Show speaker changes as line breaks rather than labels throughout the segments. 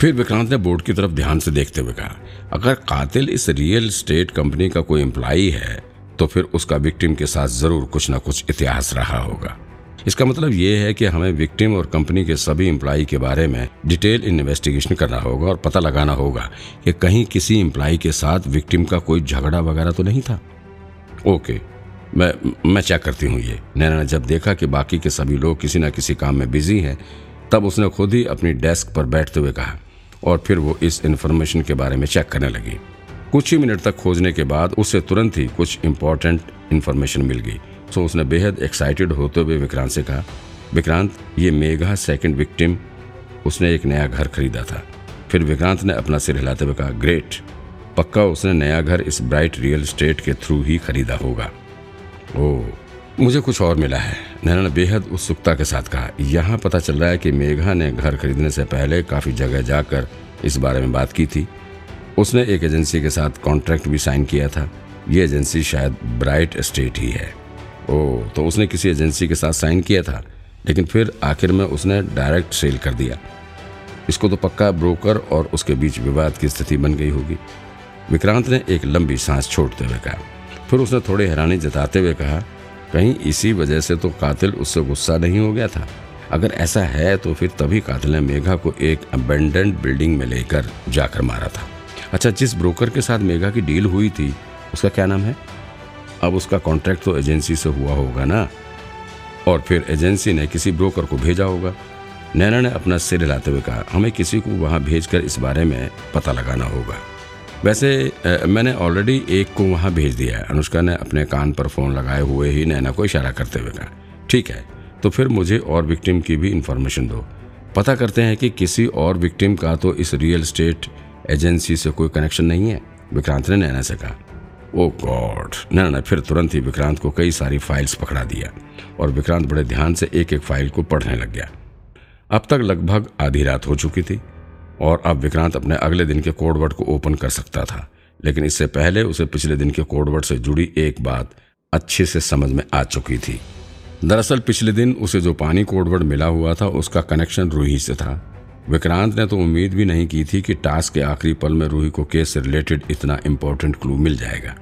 फिर विक्रांत ने बोर्ड की तरफ़ ध्यान से देखते हुए कहा, अगर कातिल इस रियल स्टेट कंपनी का कोई एम्प्लाई है तो फिर उसका विक्टिम के साथ ज़रूर कुछ ना कुछ इतिहास रहा होगा। इसका मतलब ये है कि हमें विक्टिम और कंपनी के सभी एम्प्लाई के बारे में डिटेल इन्वेस्टिगेशन करना होगा और पता लगाना होगा कि कहीं किसी एम्प्लाई के साथ विक्टिम का कोई झगड़ा वगैरह तो नहीं था। ओके मैं मैं चेक करती हूँ ये। नैना ने जब देखा कि बाकी के सभी लोग किसी न किसी काम में बिज़ी हैं, तब उसने खुद ही अपनी डेस्क पर बैठते हुए कहा और फिर वो इस इन्फॉर्मेशन के बारे में चेक करने लगी। कुछ ही मिनट तक खोजने के बाद उसे तुरंत ही कुछ इम्पोर्टेंट इन्फॉर्मेशन मिल गई। सो उसने बेहद एक्साइटेड होते हुए विक्रांत से कहा, विक्रांत, ये मेघा सेकंड विक्टिम उसने एक नया घर खरीदा था। फिर विक्रांत ने अपना सिर हिलाते हुए कहा ग्रेट पक्का उसने नया घर इस ब्राइट रियल स्टेट के थ्रू ही खरीदा होगा। ओ मुझे कुछ और मिला है। नैना ने बेहद उत्सुकता के साथ कहा, यहाँ पता चल रहा है कि मेघा ने घर खरीदने से पहले काफ़ी जगह जाकर इस बारे में बात की थी। उसने एक एजेंसी के साथ कॉन्ट्रैक्ट भी साइन किया था। ये एजेंसी शायद ब्राइट स्टेट ही है। ओ तो उसने किसी एजेंसी के साथ साइन किया था, लेकिन फिर आखिर में उसने डायरेक्ट सेल कर दिया। इसको तो पक्का ब्रोकर और उसके बीच विवाद की स्थिति बन गई होगी। विक्रांत ने एक लंबी सांस छोड़ते हुए कहा। फिर उसने थोड़ी हैरानी जताते हुए कहा कहीं इसी वजह से तो कातिल उससे गुस्सा नहीं हो गया था। अगर ऐसा है तो फिर तभी कातिल ने मेघा को एक अबेंडेंट बिल्डिंग में लेकर जाकर मारा था। अच्छा जिस ब्रोकर के साथ मेघा की डील हुई थी, उसका क्या नाम है? अब उसका कॉन्ट्रैक्ट तो एजेंसी से हुआ होगा ना? और फिर एजेंसी ने किसी ब्रोकर को भेजा होगा। नैना ने अपना सिर हिलाते हुए कहा, हमें किसी को वहाँ भेजकर इस बारे में पता लगाना होगा। वैसे मैंने ऑलरेडी एक को वहाँ भेज दिया है। अनुष्का ने अपने कान पर फ़ोन लगाए हुए ही नैना को इशारा करते हुए कहा, ठीक है तो फिर मुझे और विक्टिम की भी इंफॉर्मेशन दो। पता करते हैं कि किसी और विक्टिम का तो इस रियल स्टेट एजेंसी से कोई कनेक्शन नहीं है? विक्रांत ने नैना से कहा ओ गॉड नैना ने फिर तुरंत ही विक्रांत को कई सारी फाइल्स पकड़ा दिया और विक्रांत बड़े ध्यान से एक एक फ़ाइल को पढ़ने लग गया। अब तक लगभग आधी रात हो चुकी थी। और अब विक्रांत अपने अगले दिन के कोडवर्ड को ओपन कर सकता था, लेकिन इससे पहले उसे पिछले दिन के कोडवर्ड से जुड़ी एक बात अच्छे से समझ में आ चुकी थी। दरअसल पिछले दिन उसे जो पानी कोडवर्ड मिला हुआ था, उसका कनेक्शन रूही से था। विक्रांत ने तो उम्मीद भी नहीं की थी कि टास्क के आखिरी पल में रूही को केस से रिलेटेड इतना इम्पोर्टेंट क्लू मिल जाएगा।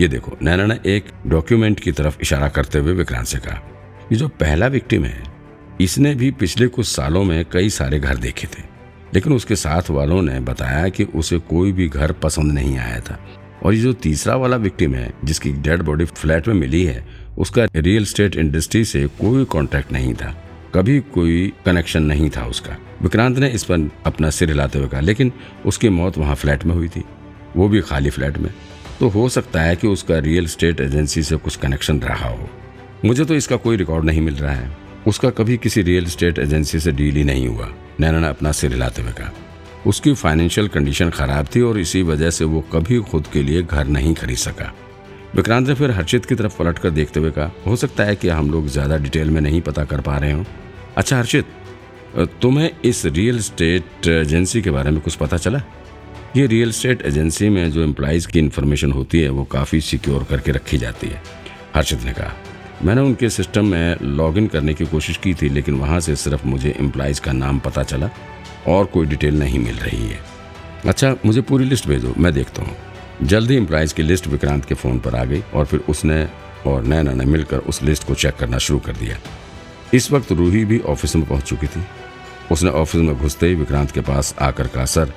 ये देखो, नैना ने एक डॉक्यूमेंट की तरफ़ इशारा करते हुए विक्रांत से कहा, ये जो पहला विक्टिम है, इसने भी पिछले कुछ सालों में कई सारे घर देखे थे। लेकिन उसके साथ वालों ने बताया कि उसे कोई भी घर पसंद नहीं आया था। और ये जो तीसरा वाला विक्टिम है, जिसकी डेड बॉडी फ्लैट में मिली है, उसका रियल स्टेट इंडस्ट्री से कोई कॉन्टेक्ट नहीं था। कभी कोई कनेक्शन नहीं था उसका। विक्रांत ने इस पर अपना सिर हिलाते हुए कहा, लेकिन उसकी मौत वहाँ फ्लैट में हुई थी। वो भी खाली फ्लैट में। तो हो सकता है कि उसका रियल स्टेट एजेंसी से कुछ कनेक्शन रहा हो। मुझे तो इसका कोई रिकॉर्ड नहीं मिल रहा है। उसका कभी किसी रियल स्टेट एजेंसी से डील ही नहीं हुआ। नैना ने अपना सिर हिलाते हुए कहा, उसकी फाइनेंशियल कंडीशन खराब थी और इसी वजह से वो कभी खुद के लिए घर नहीं खरीद सका। विक्रांत ने फिर हर्षित की तरफ़ पलट कर देखते हुए कहा, हो सकता है कि हम लोग ज़्यादा डिटेल में नहीं पता कर पा रहे हो। अच्छा हर्षित, तुम्हें इस रियल स्टेट एजेंसी के बारे में कुछ पता चला? ये रियल स्टेट एजेंसी में जो एम्प्लॉयज़ की इन्फॉर्मेशन होती है, वो काफ़ी सिक्योर करके रखी जाती है, हर्षित ने कहा। मैंने उनके सिस्टम में लॉगिन करने की कोशिश की थी, लेकिन वहाँ से सिर्फ़ मुझे एम्प्लॉयज़ का नाम पता चला और कोई डिटेल नहीं मिल रही है। अच्छा मुझे पूरी लिस्ट भेजो, मैं देखता हूँ। जल्दी एम्प्लॉयज़ की लिस्ट विक्रांत के फ़ोन पर आ गई और फिर उसने और नैना ने मिलकर उस लिस्ट को चेक करना शुरू कर दिया। इस वक्त रूही भी ऑफ़िस में पहुँच चुकी थी। उसने ऑफ़िस में घुसते ही विक्रांत के पास आकर कहा, सर,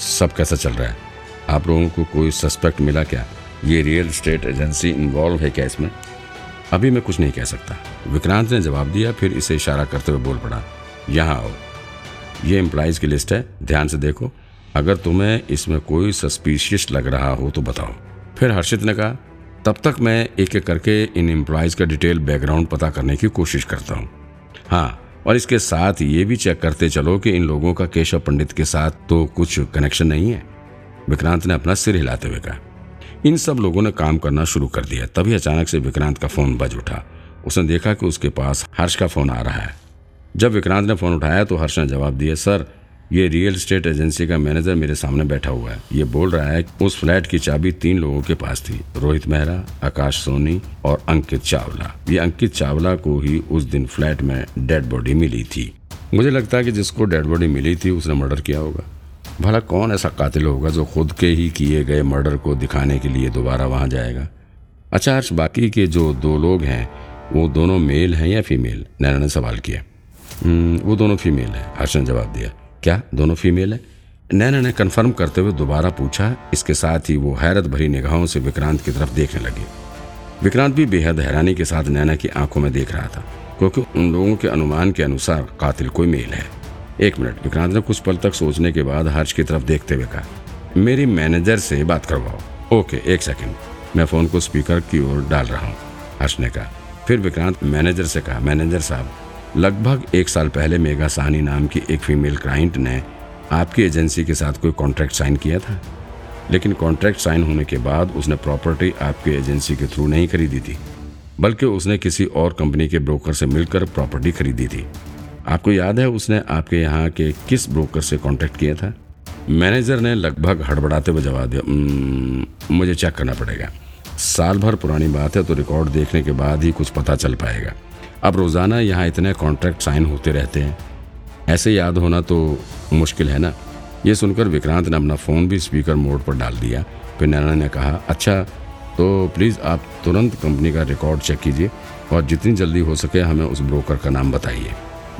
सब कैसा चल रहा है? आप लोगों को कोई सस्पेक्ट मिला क्या? ये रियल स्टेट एजेंसी इन्वॉल्व है क्या इसमें? अभी मैं कुछ नहीं कह सकता। विक्रांत ने जवाब दिया, फिर इसे इशारा करते हुए बोल पड़ा, यहाँ आओ। ये एम्प्लॉयज़ की लिस्ट है, ध्यान से देखो। अगर तुम्हें इसमें कोई सस्पिशियस लग रहा हो तो बताओ। फिर हर्षित ने कहा, तब तक मैं एक एक करके इन एम्प्लॉयज़ का डिटेल बैकग्राउंड पता करने की कोशिश करता हूँ। हाँ और इसके साथ ये भी चेक करते चलो कि इन लोगों का केशव पंडित के साथ तो कुछ कनेक्शन नहीं है। विक्रांत ने अपना सिर हिलाते हुए कहा इन सब लोगों ने काम करना शुरू कर दिया। तभी अचानक से विक्रांत का फ़ोन बज उठा। उसने देखा कि उसके पास हर्ष का फ़ोन आ रहा है। जब विक्रांत ने फ़ोन उठाया तो हर्ष ने जवाब दिया, सर, ये रियल स्टेट एजेंसी का मैनेजर मेरे सामने बैठा हुआ है। ये बोल रहा है उस फ्लैट की चाबी तीन लोगों के पास थी। रोहित मेहरा, आकाश सोनी और अंकित चावला। ये अंकित चावला को ही उस दिन फ्लैट में डेड बॉडी मिली थी। मुझे लगता है कि जिसको डेड बॉडी मिली थी, उसने मर्डर किया होगा। भला कौन ऐसा कातिल होगा जो खुद के ही किए गए मर्डर को दिखाने के लिए दोबारा वहाँ जाएगा? अच्छा हर्ष बाकी के जो दो लोग हैं वो दोनों मेल हैं या फीमेल? नैना ने सवाल किया। "हम्म, वो दोनों फीमेल हैं हर्ष ने जवाब दिया। क्या दोनों फीमेल हैं? नैना ने कन्फर्म करते हुए दोबारा पूछा। इसके साथ ही वो हैरत भरी निगाहों से विक्रांत की तरफ़ देखने लगी। विक्रांत भी बेहद हैरानी के साथ नैना की आँखों में देख रहा था क्योंकि उन लोगों के अनुमान के अनुसार कातिल कोई मेल है। एक मिनट, विक्रांत ने कुछ पल तक सोचने के बाद हर्ष की तरफ़ देखते हुए कहा, मेरी मैनेजर से बात करवाओ। ओके, एक सेकंड। मैं फ़ोन को स्पीकर की ओर डाल रहा हूँ, हर्ष ने कहा। फिर विक्रांत मैनेजर से कहा, मैनेजर साहब, लगभग एक साल पहले मेघा साहनी नाम की एक फीमेल क्लाइंट ने आपकी एजेंसी के साथ कोई कॉन्ट्रैक्ट साइन किया था। लेकिन कॉन्ट्रैक्ट साइन होने के बाद उसने प्रॉपर्टी आपकी एजेंसी के थ्रू नहीं खरीदी थी, बल्कि उसने किसी और कंपनी के ब्रोकर से मिलकर प्रॉपर्टी खरीदी थी। आपको याद है उसने आपके यहाँ के किस ब्रोकर से कांटेक्ट किया था? मैनेजर ने लगभग हड़बड़ाते हुए जवाब दिया मुझे चेक करना पड़ेगा। साल भर पुरानी बात है तो रिकॉर्ड देखने के बाद ही कुछ पता चल पाएगा। अब रोज़ाना यहाँ इतने कॉन्ट्रैक्ट साइन होते रहते हैं। ऐसे याद होना तो मुश्किल है ना? ये सुनकर विक्रांत ने अपना फ़ोन भी स्पीकर मोड पर डाल दिया। फिर नैना ने कहा अच्छा तो प्लीज़ आप तुरंत कंपनी का रिकॉर्ड चेक कीजिए और जितनी जल्दी हो सके हमें उस ब्रोकर का नाम बताइए।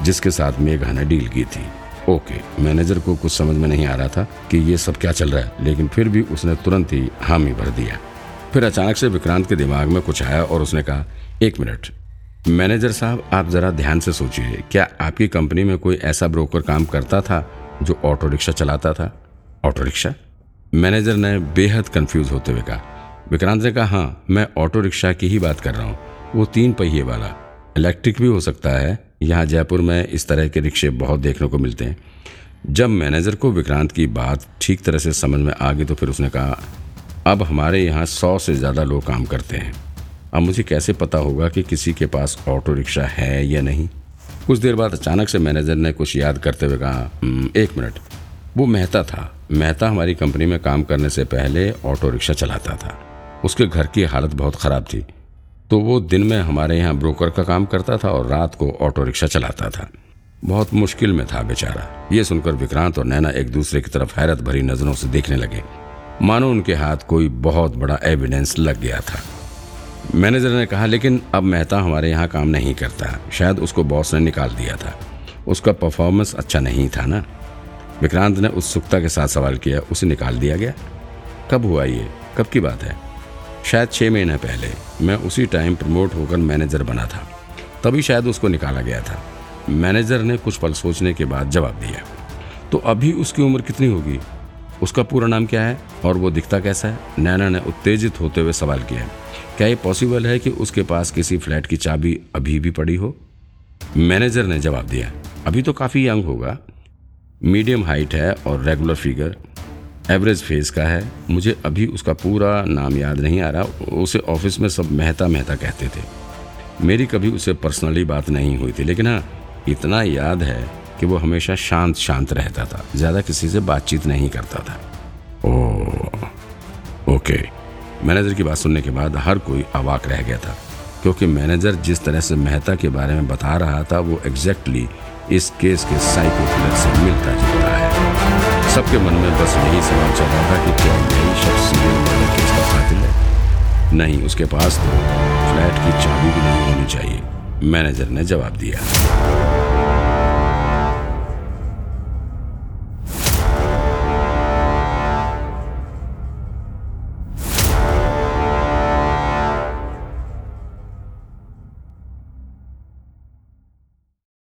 जिसके साथ मेघा ने डील की थी। ओके, मैनेजर को कुछ समझ में नहीं आ रहा था कि ये सब क्या चल रहा है, लेकिन फिर भी उसने तुरंत ही हामी भर दिया। फिर अचानक से विक्रांत के दिमाग में कुछ आया और उसने कहा, एक मिनट, मैनेजर साहब, आप ज़रा ध्यान से सोचिए, क्या आपकी कंपनी में कोई ऐसा ब्रोकर काम करता था जो ऑटो रिक्शा चलाता था? ऑटो रिक्शा मैनेजर ने बेहद कंफ्यूज होते हुए कहा। विक्रांत ने कहा हाँ मैं ऑटो रिक्शा की ही बात कर रहा हूँ, वो तीन पहिए वाला, इलेक्ट्रिक भी हो सकता है यहाँ जयपुर में इस तरह के रिक्शे बहुत देखने को मिलते हैं। जब मैनेजर को विक्रांत की बात ठीक तरह से समझ में आ गई तो फिर उसने कहा अब हमारे यहाँ सौ से ज़्यादा लोग काम करते हैं। अब मुझे कैसे पता होगा कि किसी के पास ऑटो रिक्शा है या नहीं? कुछ देर बाद अचानक से मैनेजर ने कुछ याद करते हुए कहा "हम्म, एक मिनट। वो मेहता था। मेहता हमारी कंपनी में काम करने से पहले ऑटो रिक्शा चलाता था। उसके घर की हालत बहुत ख़राब थी। तो वो दिन में हमारे यहाँ ब्रोकर का काम करता था और रात को ऑटो रिक्शा चलाता था। बहुत मुश्किल में था बेचारा। ये सुनकर विक्रांत और नैना एक दूसरे की तरफ़ हैरत भरी नज़रों से देखने लगे। मानो उनके हाथ कोई बहुत बड़ा एविडेंस लग गया था। मैनेजर ने कहा, लेकिन अब मेहता हमारे यहाँ काम नहीं करता। शायद उसको बॉस ने निकाल दिया था। उसका परफॉर्मेंस अच्छा नहीं था ना? विक्रांत ने उत्सुकता के साथ सवाल किया, उसे निकाल दिया गया? कब हुआ ये? कब की बात है? शायद छः महीने पहले मैं उसी टाइम प्रमोट होकर मैनेजर बना था। तभी शायद उसको निकाला गया था। मैनेजर ने कुछ पल सोचने के बाद जवाब दिया। तो अभी उसकी उम्र कितनी होगी? उसका पूरा नाम क्या है? और वो दिखता कैसा है? नैना ने उत्तेजित होते हुए सवाल किया। क्या ये पॉसिबल है कि उसके पास किसी फ्लैट की चाबी अभी भी पड़ी हो? मैनेजर ने जवाब दिया। अभी तो काफ़ी यंग होगा। मीडियम हाइट है और रेगुलर फिगर एवरेज फेस का है। मुझे अभी उसका पूरा नाम याद नहीं आ रहा। उसे ऑफ़िस में सब मेहता मेहता कहते थे। मेरी कभी उससे पर्सनली बात नहीं हुई थी। लेकिन हाँ इतना याद है कि वो हमेशा शांत शांत रहता था। ज़्यादा किसी से बातचीत नहीं करता था। ओह, ओके। मैनेजर की बात सुनने के बाद हर कोई अवाक रह गया था। क्योंकि मैनेजर जिस तरह से मेहता के बारे में बता रहा था, वो एग्जैक्टली इस केस के साइको से मिलता जुलता है। सबके मन में बस यही सवाल चल रहा था कि क्या यही शख्स सीरियल मर्डर केस का कातिल है नहीं, उसके पास तो फ्लैट की चाबी भी नहीं होनी चाहिए। मैनेजर ने जवाब दिया।